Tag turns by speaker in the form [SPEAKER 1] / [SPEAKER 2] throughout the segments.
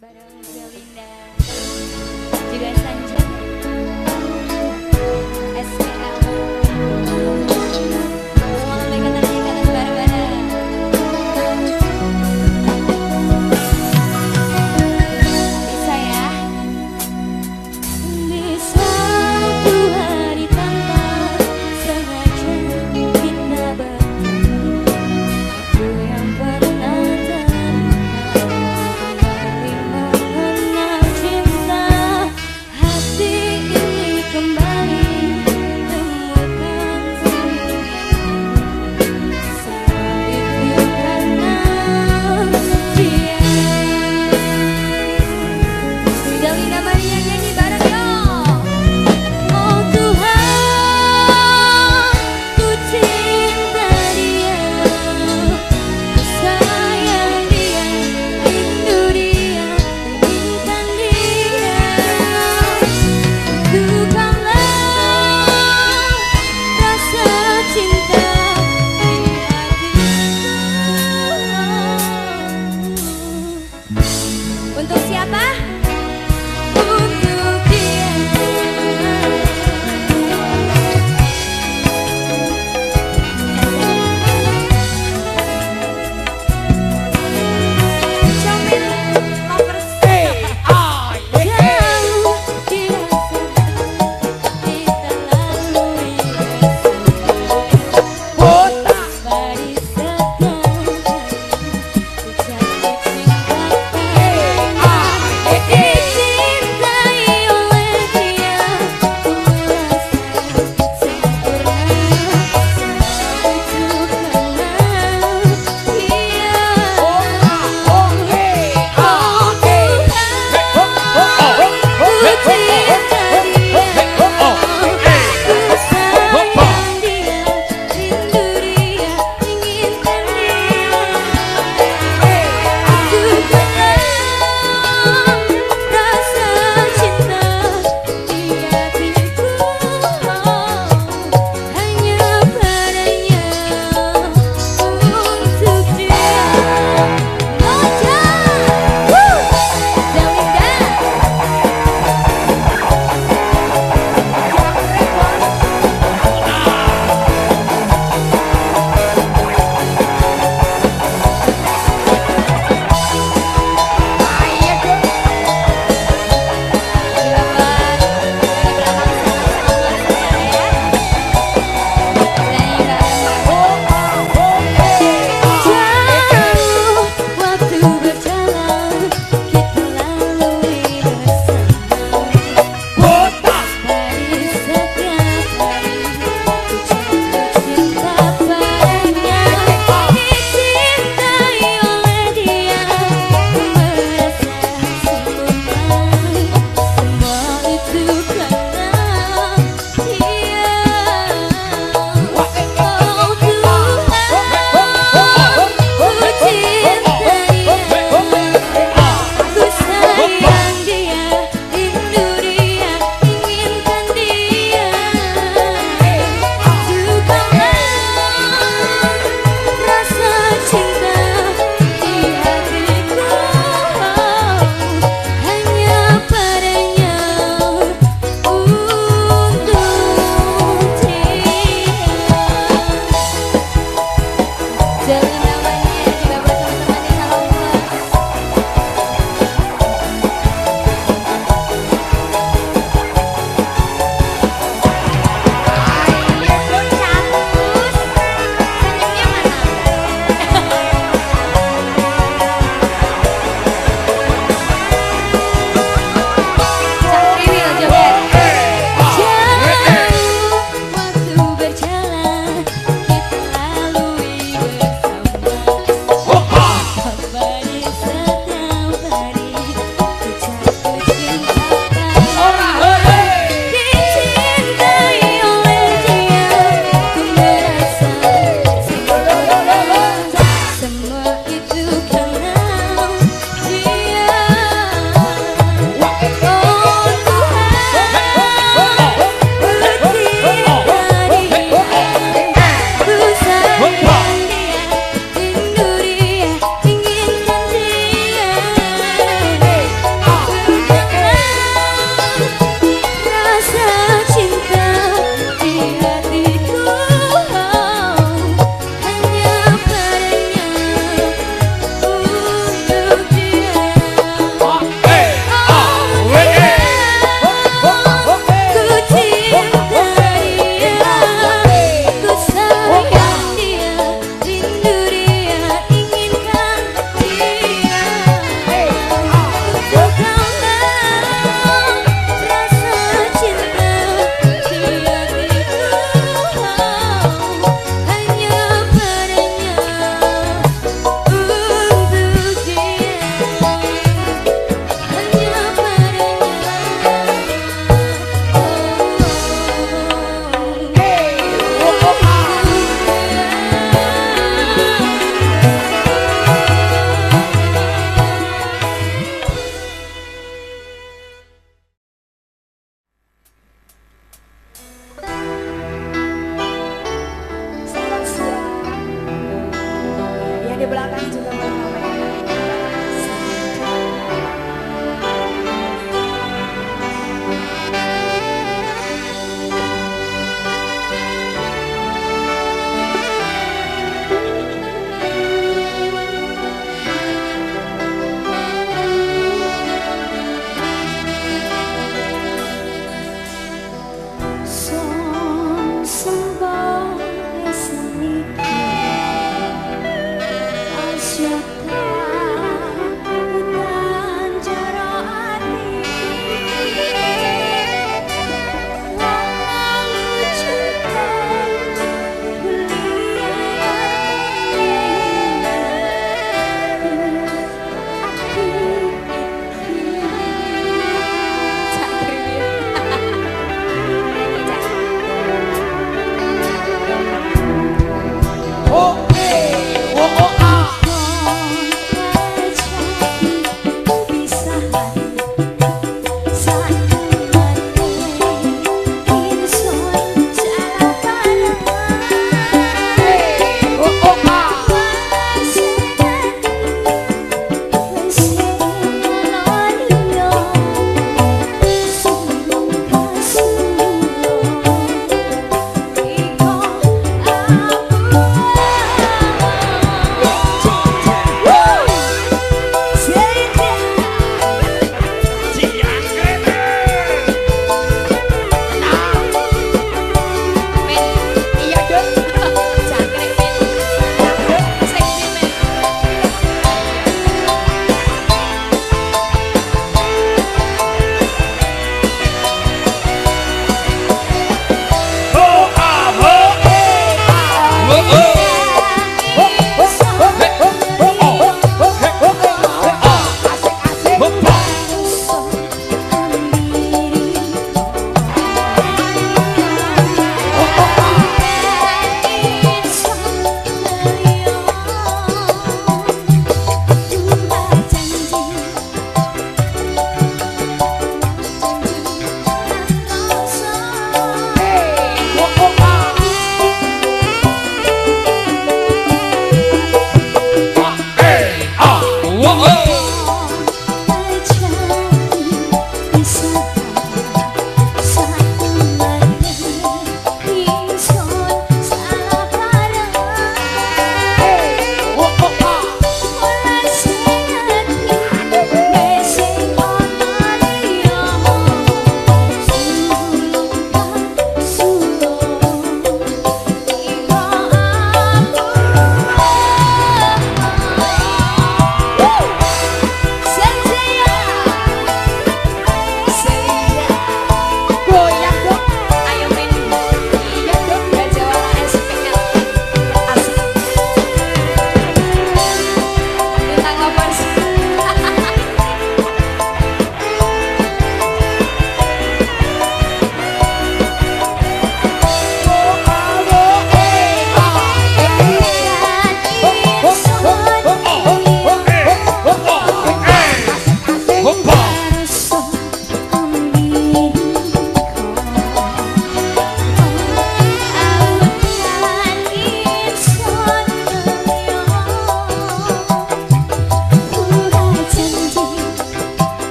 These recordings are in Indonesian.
[SPEAKER 1] But I
[SPEAKER 2] will never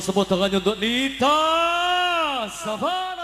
[SPEAKER 2] Bos Subterrâneo do Nita Savana.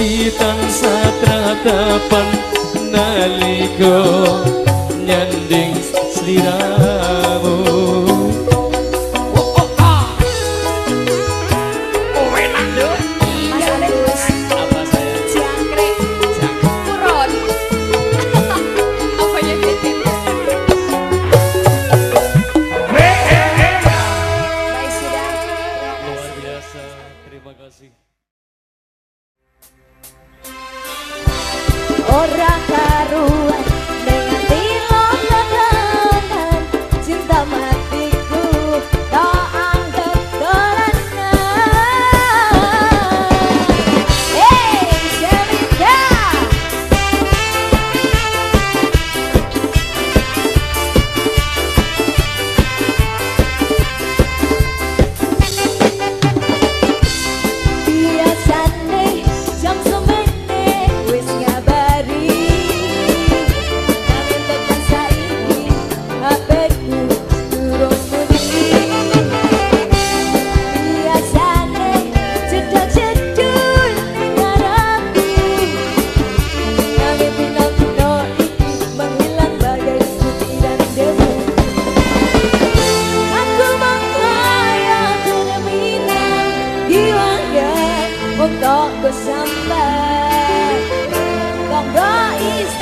[SPEAKER 3] titan satratapan naliko nyanding sliramu
[SPEAKER 2] Untuk ku sembah Kau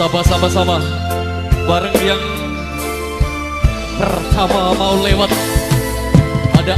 [SPEAKER 2] Kita sapa sama-sama bareng yang pertama mau lewat. Ada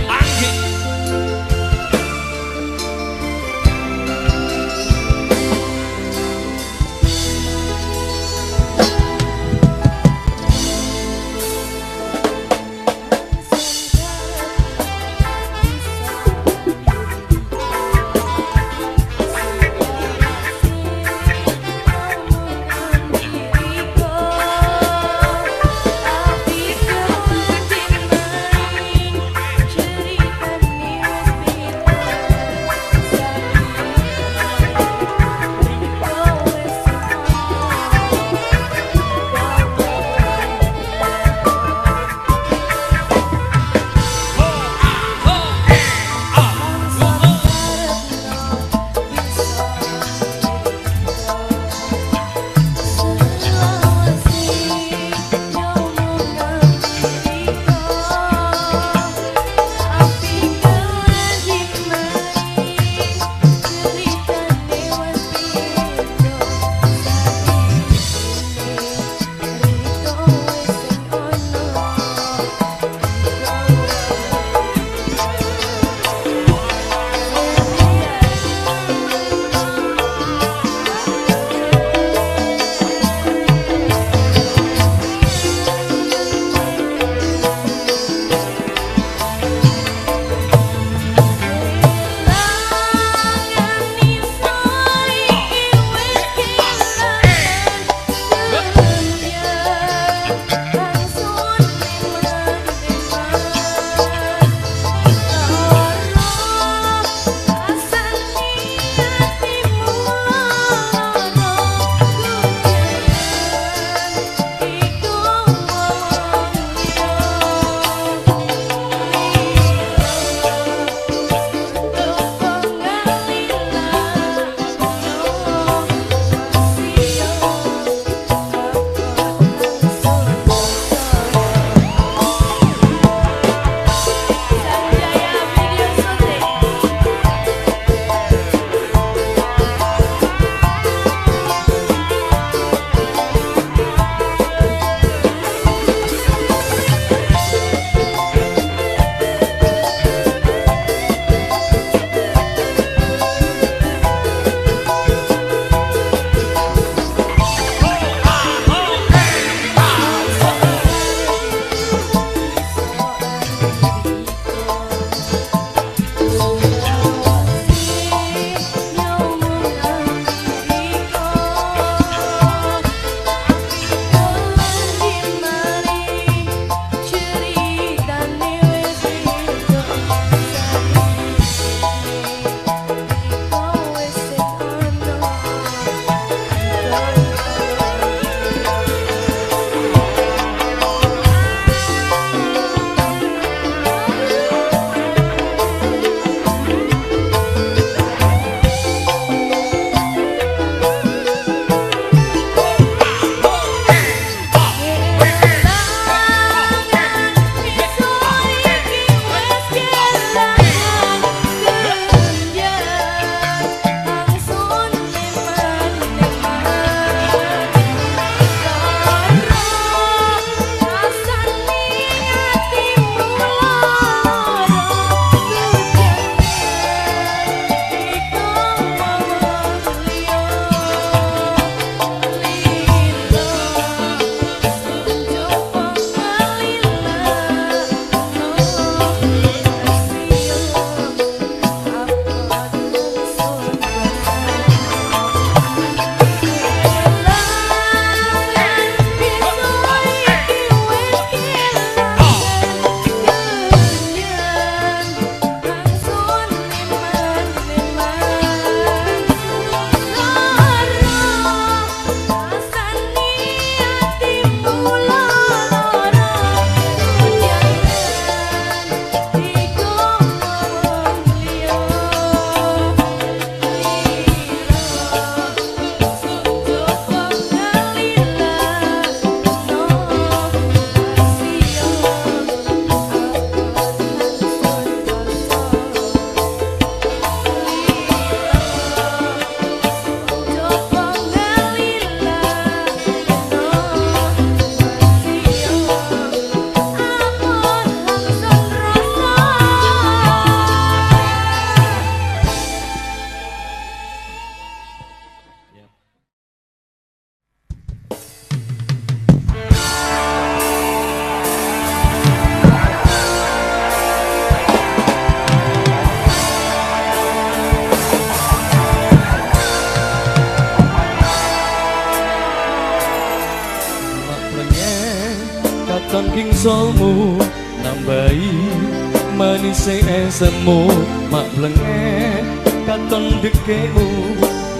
[SPEAKER 3] esemu mak blenge katon dekemu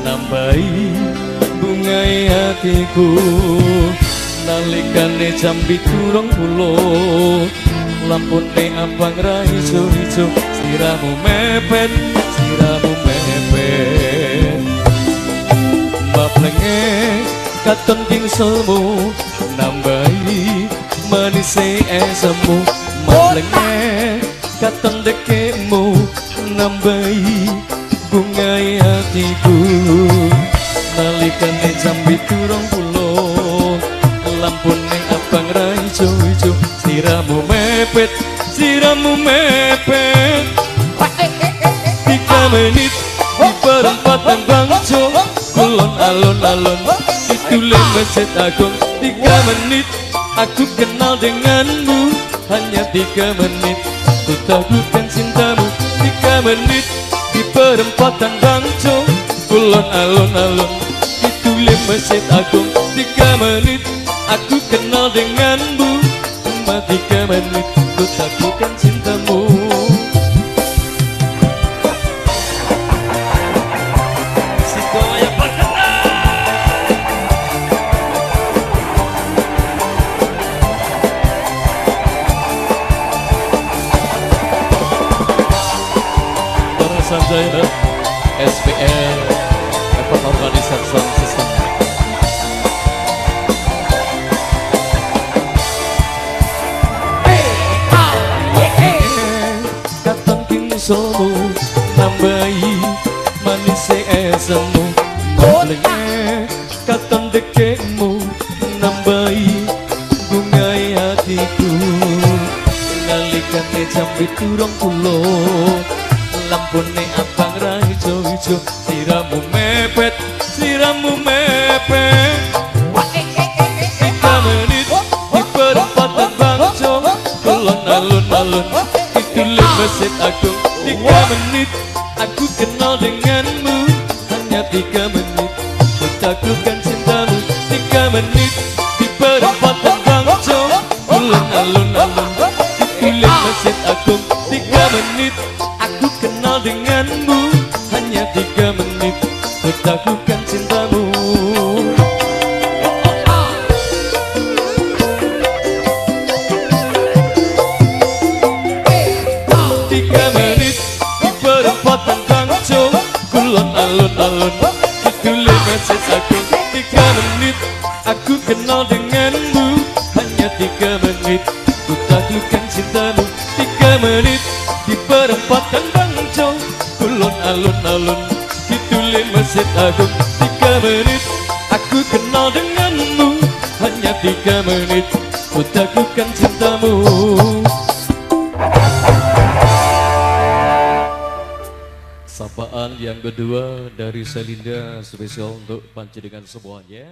[SPEAKER 3] nambahi bungai hatiku. Nalikane jam biturong puluh lampune abang ra ijo ijo siramu mepet siramu mepet. Mbak blenge katon kingselmu nambahi manis esemu mbak blenge katon dekemu nambahi bungai hatiku. Nalikane jam biturong puluh lampune abang ra ijo ijo siramu mepet siramu mepet. Tiga menit di perempatan bangjo. Kulon alon alon itu masjid agung. Tiga menit aku kenal denganmu. Hanya tiga menit ku takutkan cintamu tiga menit di perempatan bangjo kulon alon itu masjid agung. Tiga menit aku kenal denganmu. Cuma tiga menit ku takutkan cintamu rasamu nambahi manise esemu. Nambleng katon dekemu nambahi bunga hatiku. Nalikane jam pitu rong puluh yang kedua dari Selinda spesial untuk panjenengan semuanya.